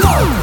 go.